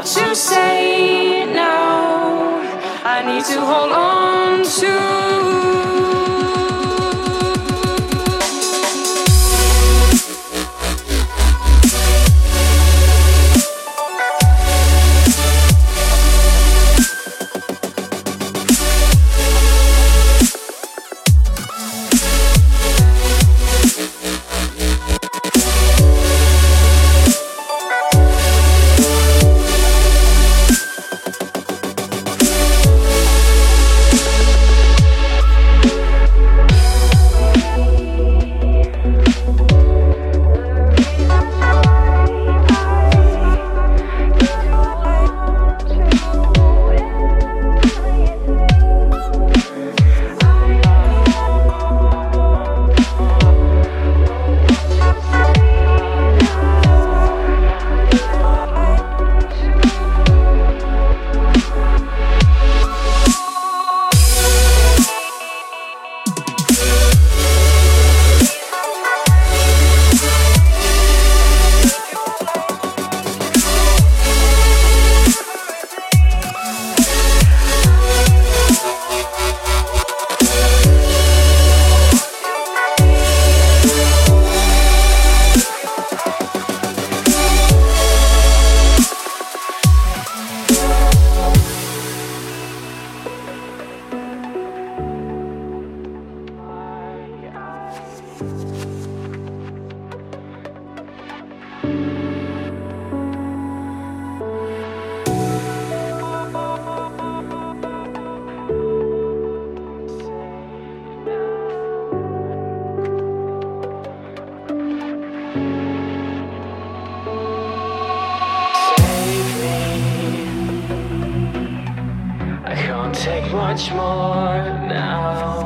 what to say now. I need to hold on to. Much more now.